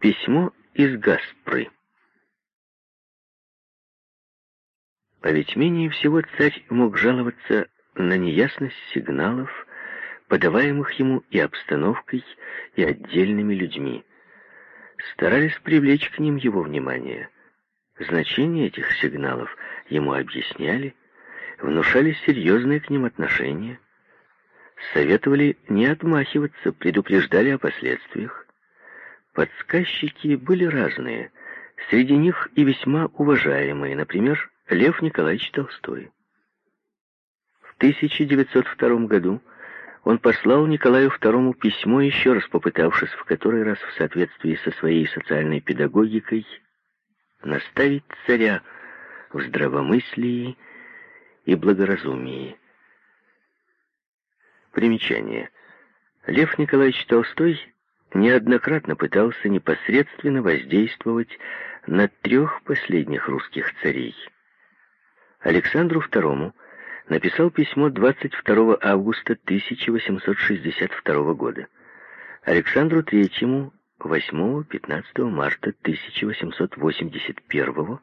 Письмо из Гаспры. А ведь менее всего царь мог жаловаться на неясность сигналов, подаваемых ему и обстановкой, и отдельными людьми. Старались привлечь к ним его внимание. Значение этих сигналов ему объясняли, внушали серьезные к ним отношения, советовали не отмахиваться, предупреждали о последствиях. Подсказчики были разные, среди них и весьма уважаемые, например, Лев Николаевич Толстой. В 1902 году он послал Николаю II письмо, еще раз попытавшись в который раз в соответствии со своей социальной педагогикой наставить царя в здравомыслии и благоразумии. Примечание. Лев Николаевич Толстой неоднократно пытался непосредственно воздействовать на трех последних русских царей. Александру II написал письмо 22 августа 1862 года, Александру III 8-15 марта 1881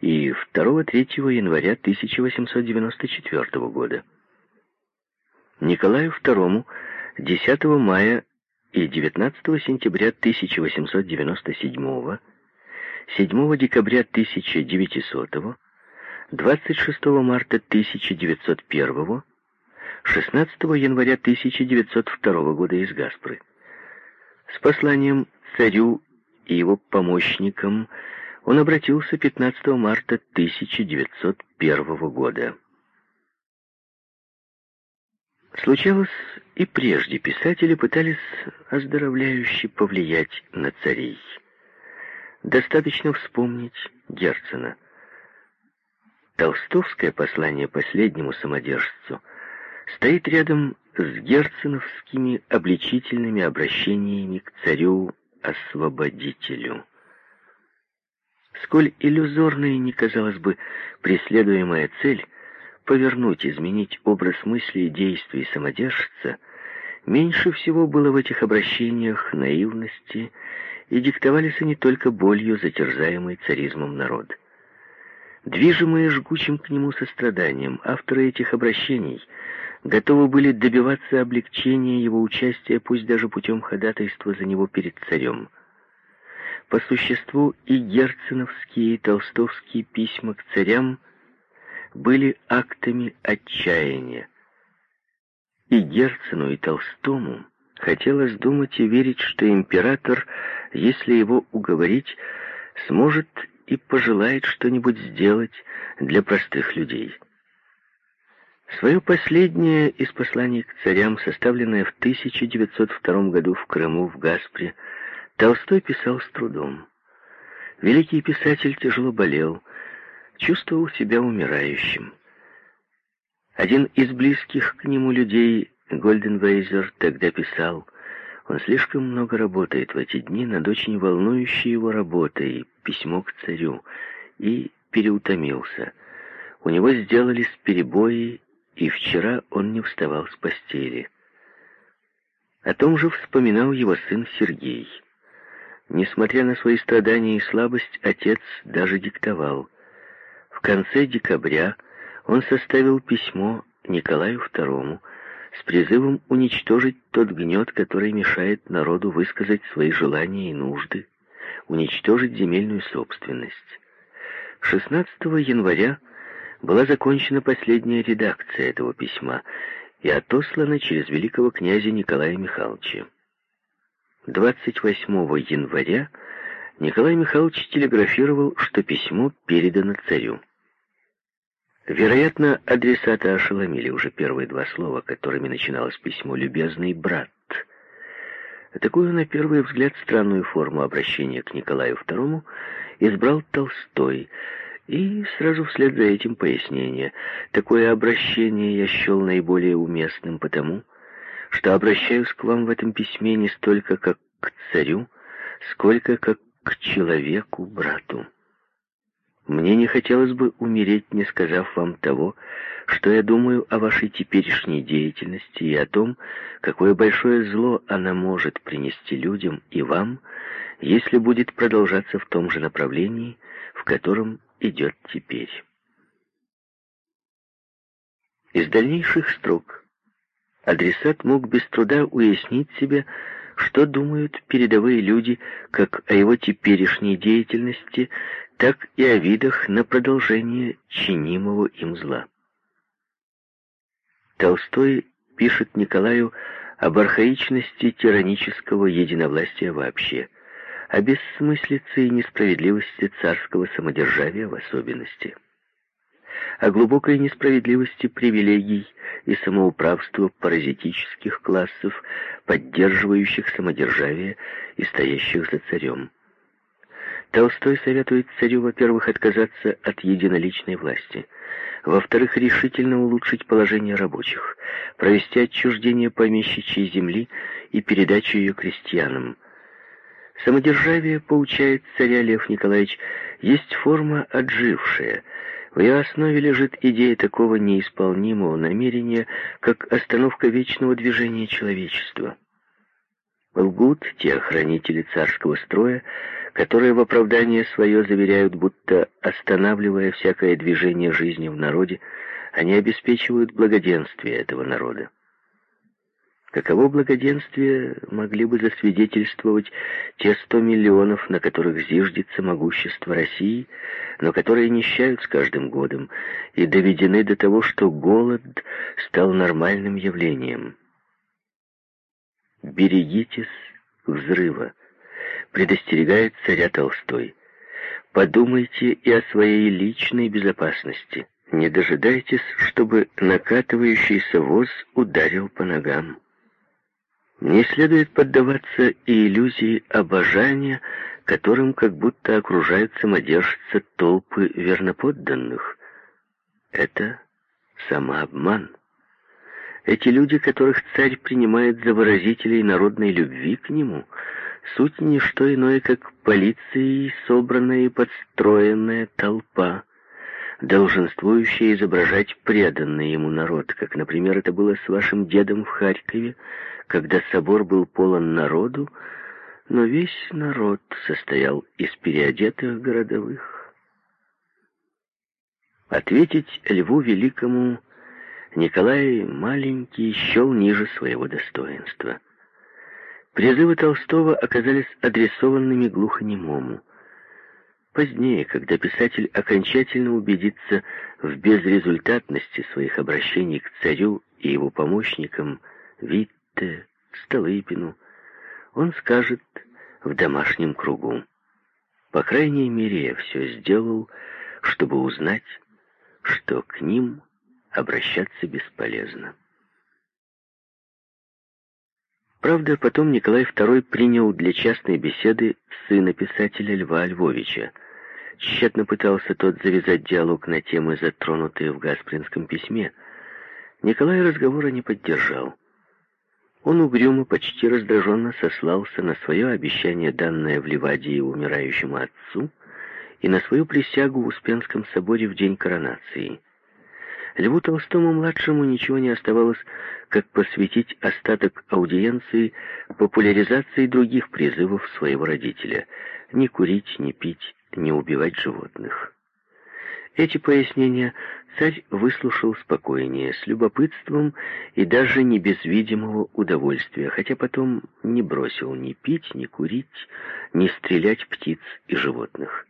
и 2-3 января 1894 года. Николаю II 10 мая и 19 сентября 1897, 7 декабря 1900, 26 марта 1901, 16 января 1902 года из Гаспры. С посланием царю и его помощникам он обратился 15 марта 1901 года. Случалось, и прежде писатели пытались оздоровляюще повлиять на царей. Достаточно вспомнить Герцена. Толстовское послание последнему самодержцу стоит рядом с герценовскими обличительными обращениями к царю-освободителю. Сколь иллюзорной не казалась бы преследуемая цель — повернуть, изменить образ мысли и действий самодержца, меньше всего было в этих обращениях наивности, и диктовались они только болью, затерзаемой царизмом народ. Движимые жгучим к нему состраданием, авторы этих обращений готовы были добиваться облегчения его участия, пусть даже путем ходатайства за него перед царем. По существу и герценовские, и толстовские письма к царям – были актами отчаяния. И Герцену, и Толстому хотелось думать и верить, что император, если его уговорить, сможет и пожелает что-нибудь сделать для простых людей. Свое последнее из посланий к царям, составленное в 1902 году в Крыму, в Гаспре, Толстой писал с трудом. Великий писатель тяжело болел, чувствовал себя умирающим. Один из близких к нему людей, Гольденвейзер, тогда писал, он слишком много работает в эти дни над очень волнующей его работой, письмо к царю, и переутомился. У него сделались перебои, и вчера он не вставал с постели. О том же вспоминал его сын Сергей. Несмотря на свои страдания и слабость, отец даже диктовал — в конце декабря он составил письмо Николаю II с призывом уничтожить тот гнет, который мешает народу высказать свои желания и нужды, уничтожить земельную собственность. 16 января была закончена последняя редакция этого письма и отослана через великого князя Николая Михайловича. 28 января Николай Михайлович телеграфировал, что письмо передано царю. Вероятно, адресата ошеломили уже первые два слова, которыми начиналось письмо «любезный брат». Такую, на первый взгляд, странную форму обращения к Николаю II избрал Толстой, и сразу вслед за этим пояснение. Такое обращение я счел наиболее уместным потому, что обращаюсь к вам в этом письме не столько как к царю, сколько как к человеку, брату. Мне не хотелось бы умереть, не сказав вам того, что я думаю о вашей теперешней деятельности и о том, какое большое зло она может принести людям и вам, если будет продолжаться в том же направлении, в котором идет теперь. Из дальнейших строк адресат мог без труда уяснить себе, что думают передовые люди как о его теперешней деятельности, так и о видах на продолжение чинимого им зла. Толстой пишет Николаю об архаичности тиранического единовластия вообще, о бессмыслице и несправедливости царского самодержавия в особенности о глубокой несправедливости привилегий и самоуправства паразитических классов, поддерживающих самодержавие и стоящих за царем. Толстой советует царю, во-первых, отказаться от единоличной власти, во-вторых, решительно улучшить положение рабочих, провести отчуждение помещичьей земли и передачу ее крестьянам. Самодержавие, поучает царя Лев Николаевич, есть форма отжившая – в ее основе лежит идея такого неисполнимого намерения, как остановка вечного движения человечества. Лгут те охранители царского строя, которые в оправдание свое заверяют, будто, останавливая всякое движение жизни в народе, они обеспечивают благоденствие этого народа. Каково благоденствие могли бы засвидетельствовать те сто миллионов, на которых зиждется могущество России, но которые нищают с каждым годом и доведены до того, что голод стал нормальным явлением. «Берегитесь взрыва», предостерегает царя Толстой. «Подумайте и о своей личной безопасности. Не дожидайтесь, чтобы накатывающийся воз ударил по ногам». Не следует поддаваться и иллюзии обожания, которым как будто окружают самодержца толпы верноподданных. Это самообман. Эти люди, которых царь принимает за выразителей народной любви к нему, суть не что иное, как полицией собранная и подстроенная толпа, долженствующая изображать преданный ему народ, как, например, это было с вашим дедом в Харькове, когда собор был полон народу, но весь народ состоял из переодетых городовых. Ответить Льву Великому Николай Маленький счел ниже своего достоинства. Призывы Толстого оказались адресованными глухонемому. Позднее, когда писатель окончательно убедится в безрезультатности своих обращений к царю и его помощникам, вид Т. Столыпину, он скажет в домашнем кругу. По крайней мере, я все сделал, чтобы узнать, что к ним обращаться бесполезно. Правда, потом Николай II принял для частной беседы сына писателя Льва Львовича. Тщетно пытался тот завязать диалог на темы, затронутые в Гаспринском письме. Николай разговора не поддержал. Он угрюмо, почти раздраженно сослался на свое обещание, данное в Ливадии умирающему отцу, и на свою присягу в Успенском соборе в день коронации. Льву Толстому-младшему ничего не оставалось, как посвятить остаток аудиенции популяризации других призывов своего родителя — не курить, не пить, не убивать животных. Эти пояснения царь выслушал спокойнее, с любопытством и даже не без видимого удовольствия, хотя потом не бросил ни пить, ни курить, ни стрелять птиц и животных.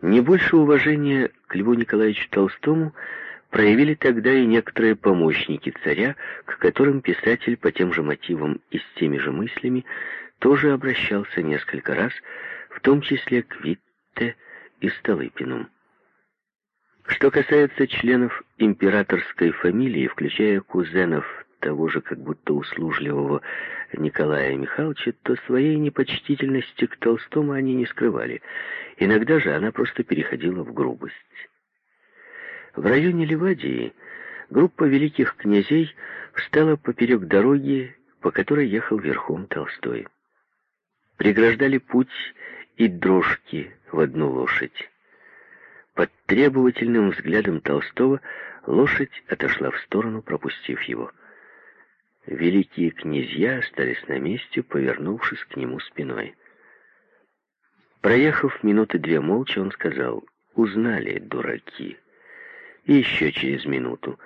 Не больше уважения к Льву Николаевичу Толстому проявили тогда и некоторые помощники царя, к которым писатель по тем же мотивам и с теми же мыслями тоже обращался несколько раз, в том числе к Витте, и Столыпину. Что касается членов императорской фамилии, включая кузенов того же как будто услужливого Николая Михайловича, то своей непочтительности к Толстому они не скрывали. Иногда же она просто переходила в грубость. В районе Ливадии группа великих князей встала поперек дороги, по которой ехал верхом Толстой. Преграждали путь и дрожки в одну лошадь. Под требовательным взглядом Толстого лошадь отошла в сторону, пропустив его. Великие князья остались на месте, повернувшись к нему спиной. Проехав минуты две молча, он сказал, «Узнали, дураки». И еще через минуту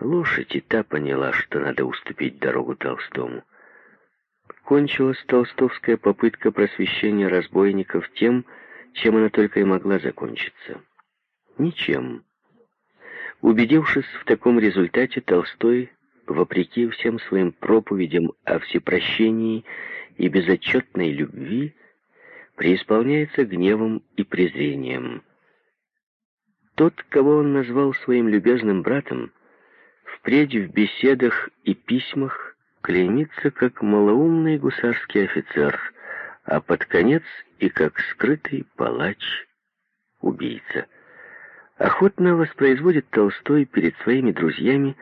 лошадь и та поняла, что надо уступить дорогу Толстому. Кончилась толстовская попытка просвещения разбойников тем, чем она только и могла закончиться. Ничем. Убедившись в таком результате, Толстой вопреки всем своим проповедям о всепрощении и безотчетной любви, преисполняется гневом и презрением. Тот, кого он назвал своим любезным братом, впредь в беседах и письмах клеймится как малоумный гусарский офицер, а под конец и как скрытый палач-убийца. Охотно воспроизводит Толстой перед своими друзьями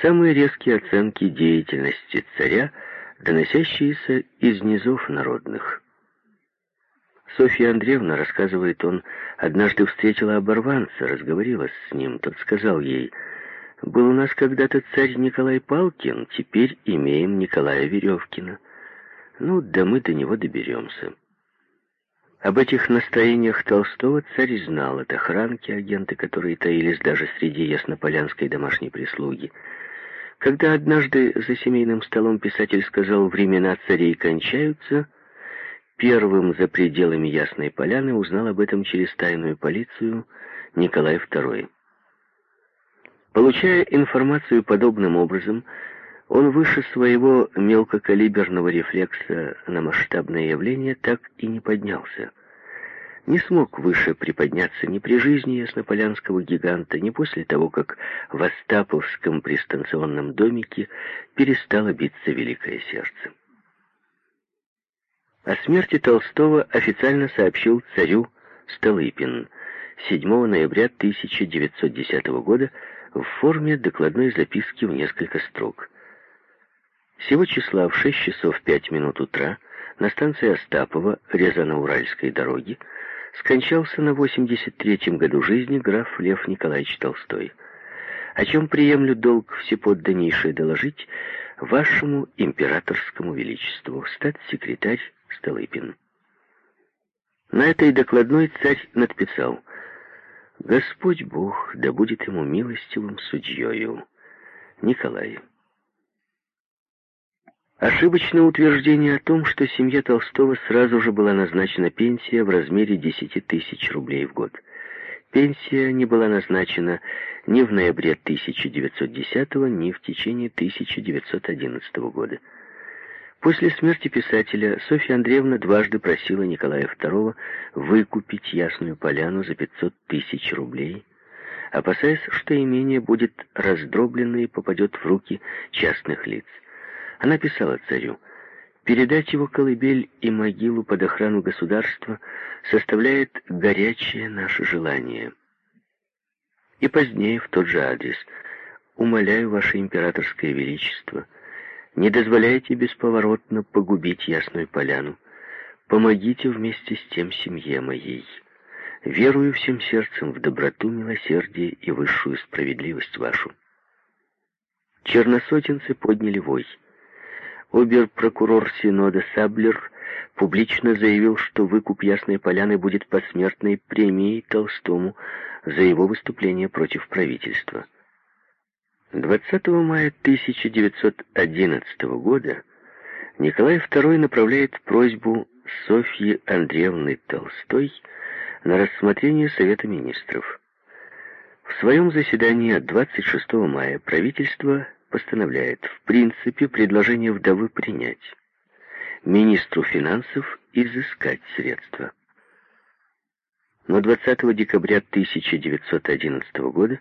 самые резкие оценки деятельности царя, доносящиеся из низов народных. Софья Андреевна, рассказывает он, однажды встретила оборванца, разговорилась с ним. Тот сказал ей, «Был у нас когда-то царь Николай Палкин, теперь имеем Николая Веревкина. Ну, да мы до него доберемся». Об этих настроениях Толстого царь знал от охранки, агенты, которые таились даже среди яснополянской домашней прислуги. Когда однажды за семейным столом писатель сказал «времена царей кончаются», первым за пределами Ясной Поляны узнал об этом через тайную полицию Николай II. Получая информацию подобным образом, он выше своего мелкокалиберного рефлекса на масштабное явление так и не поднялся не смог выше приподняться ни при жизни яснополянского гиганта, ни после того, как в Остаповском пристанционном домике перестало биться великое сердце. О смерти Толстого официально сообщил царю Столыпин 7 ноября 1910 года в форме докладной записки в несколько строк. Сего числа в 6 часов 5 минут утра на станции Остапова Рязано-Уральской дороги скончался на 83-м году жизни граф Лев Николаевич Толстой, о чем приемлю долг всеподданнейшее доложить вашему императорскому величеству, статс-секретарь Столыпин. На этой докладной царь надписал «Господь Бог да будет ему милостивым судьею, Николай». Ошибочное утверждение о том, что семье Толстого сразу же была назначена пенсия в размере 10 тысяч рублей в год. Пенсия не была назначена ни в ноябре 1910 ни в течение 1911 года. После смерти писателя Софья Андреевна дважды просила Николая II выкупить Ясную Поляну за 500 тысяч рублей, опасаясь, что имение будет раздроблено и попадет в руки частных лиц. Она писала царю, «Передать его колыбель и могилу под охрану государства составляет горячее наше желание». И позднее в тот же адрес «Умоляю, ваше императорское величество, не дозволяйте бесповоротно погубить Ясную Поляну. Помогите вместе с тем семье моей. Верую всем сердцем в доброту, милосердие и высшую справедливость вашу». Черносотенцы подняли вой. Обер-прокурор Синода Саблер публично заявил, что выкуп Ясной Поляны будет посмертной премией Толстому за его выступление против правительства. 20 мая 1911 года Николай II направляет просьбу Софьи Андреевны Толстой на рассмотрение Совета Министров. В своем заседании от 26 мая правительство постановляет в принципе предложение вдовы принять, министру финансов изыскать средства. Но 20 декабря 1911 года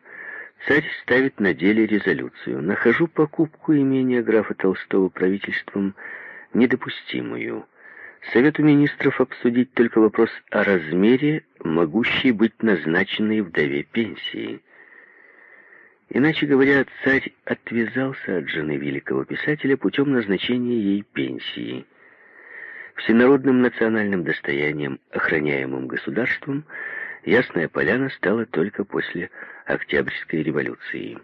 царь ставит на деле резолюцию «Нахожу покупку имения графа Толстого правительством недопустимую. Совету министров обсудить только вопрос о размере, могущей быть назначенной вдове пенсии». Иначе говоря, царь отвязался от жены великого писателя путем назначения ей пенсии. Всенародным национальным достоянием, охраняемым государством, Ясная Поляна стала только после Октябрьской революции.